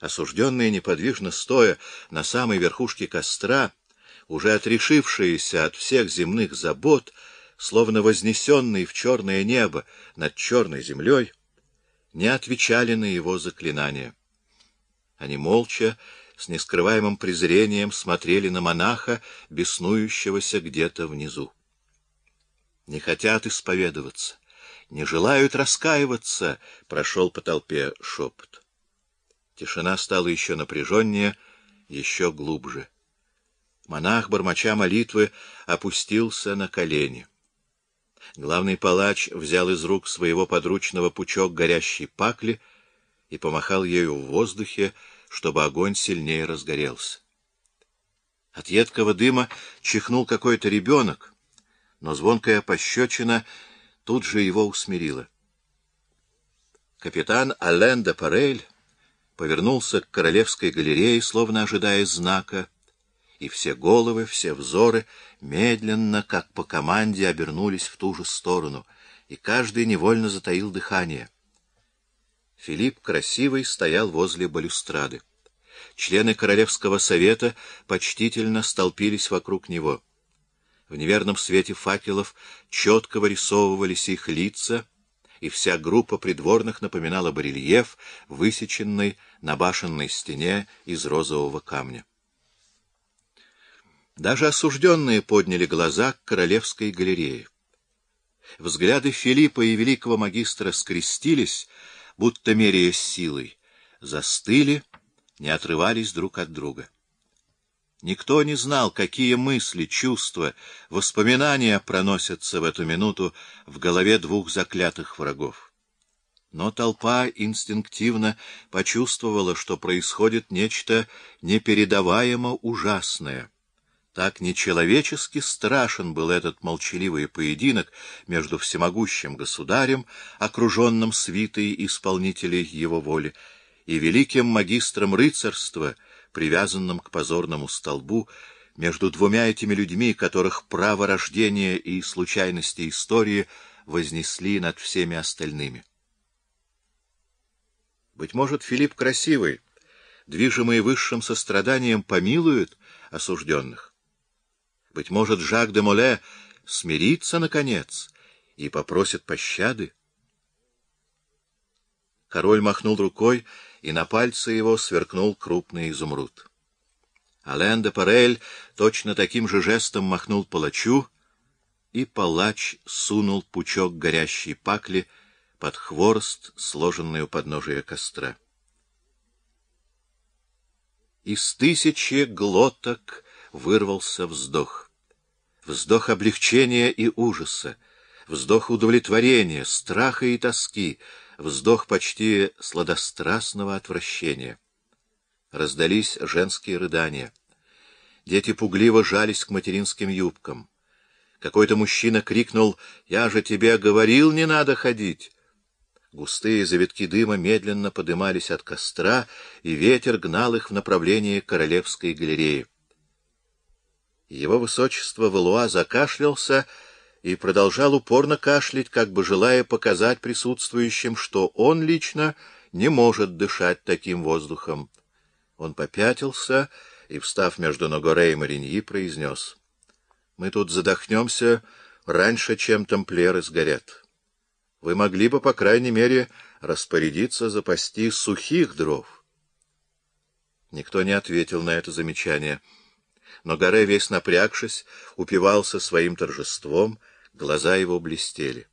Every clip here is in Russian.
Осужденные неподвижно стоя на самой верхушке костра, уже отрешившиеся от всех земных забот, словно вознесенные в черное небо над черной землей, не отвечали на его заклинания. Они молча, с нескрываемым презрением смотрели на монаха, беснующегося где-то внизу. Не хотят исповедоваться, не желают раскаиваться, — прошел по толпе шепот. Тишина стала еще напряженнее, еще глубже. Монах, бормоча молитвы, опустился на колени. Главный палач взял из рук своего подручного пучок горящей пакли и помахал ею в воздухе, чтобы огонь сильнее разгорелся. От едкого дыма чихнул какой-то ребенок, но звонкая пощечина тут же его усмирила. Капитан Ален де Парель повернулся к королевской галерее, словно ожидая знака, и все головы, все взоры медленно, как по команде, обернулись в ту же сторону, и каждый невольно затаил дыхание. Филипп Красивый стоял возле балюстрады. Члены Королевского совета почтительно столпились вокруг него. В неверном свете факелов четко вырисовывались их лица, и вся группа придворных напоминала барельеф, высеченный на башенной стене из розового камня. Даже осужденные подняли глаза к королевской галерее. Взгляды Филиппа и великого магистра скрестились, будто меряя силой, застыли, не отрывались друг от друга. Никто не знал, какие мысли, чувства, воспоминания проносятся в эту минуту в голове двух заклятых врагов. Но толпа инстинктивно почувствовала, что происходит нечто непередаваемо ужасное — так нечеловечески страшен был этот молчаливый поединок между всемогущим государем, окруженным свитой исполнителей его воли, и великим магистром рыцарства, привязанным к позорному столбу, между двумя этими людьми, которых право рождения и случайности истории вознесли над всеми остальными. Быть может, Филипп Красивый, движимый высшим состраданием, помилует осужденных. Быть может, Жак де Моле смирится, наконец, и попросит пощады? Король махнул рукой, и на пальце его сверкнул крупный изумруд. Ален де Парель точно таким же жестом махнул палачу, и палач сунул пучок горящей пакли под хворост, сложенный у подножия костра. Из тысячи глоток вырвался вздох вздох облегчения и ужаса, вздох удовлетворения, страха и тоски, вздох почти сладострастного отвращения. Раздались женские рыдания. Дети пугливо жались к материнским юбкам. Какой-то мужчина крикнул «Я же тебе говорил, не надо ходить!» Густые завитки дыма медленно подымались от костра, и ветер гнал их в направлении Королевской галереи. Его высочество Валуа закашлялся и продолжал упорно кашлять, как бы желая показать присутствующим, что он лично не может дышать таким воздухом. Он попятился и, встав между Ногоре и Мариньи, произнес. — Мы тут задохнемся раньше, чем тамплиеры сгорят. Вы могли бы, по крайней мере, распорядиться запасти сухих дров. Никто не ответил на это замечание — но Горе, весь напрягшись, упивался своим торжеством, глаза его блестели.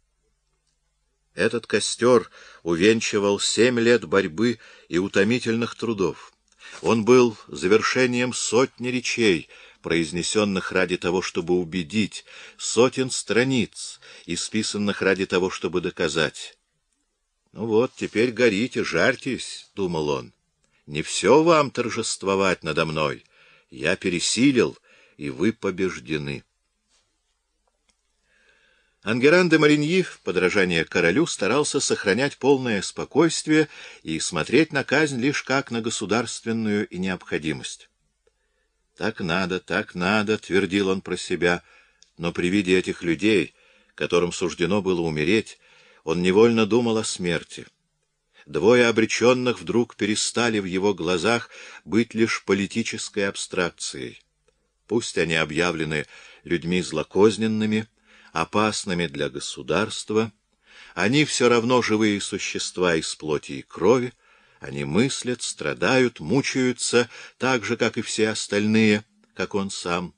Этот костер увенчивал семь лет борьбы и утомительных трудов. Он был завершением сотни речей, произнесенных ради того, чтобы убедить, сотен страниц, исписанных ради того, чтобы доказать. «Ну вот, теперь горите, жарьтесь», — думал он. «Не все вам торжествовать надо мной». Я пересилил, и вы побеждены. Ангеран де Мариньи, в подражание королю, старался сохранять полное спокойствие и смотреть на казнь лишь как на государственную и необходимость. «Так надо, так надо», — твердил он про себя, но при виде этих людей, которым суждено было умереть, он невольно думал о смерти. Двое обреченных вдруг перестали в его глазах быть лишь политической абстракцией. Пусть они объявлены людьми злокозненными, опасными для государства, они все равно живые существа из плоти и крови, они мыслят, страдают, мучаются, так же, как и все остальные, как он сам.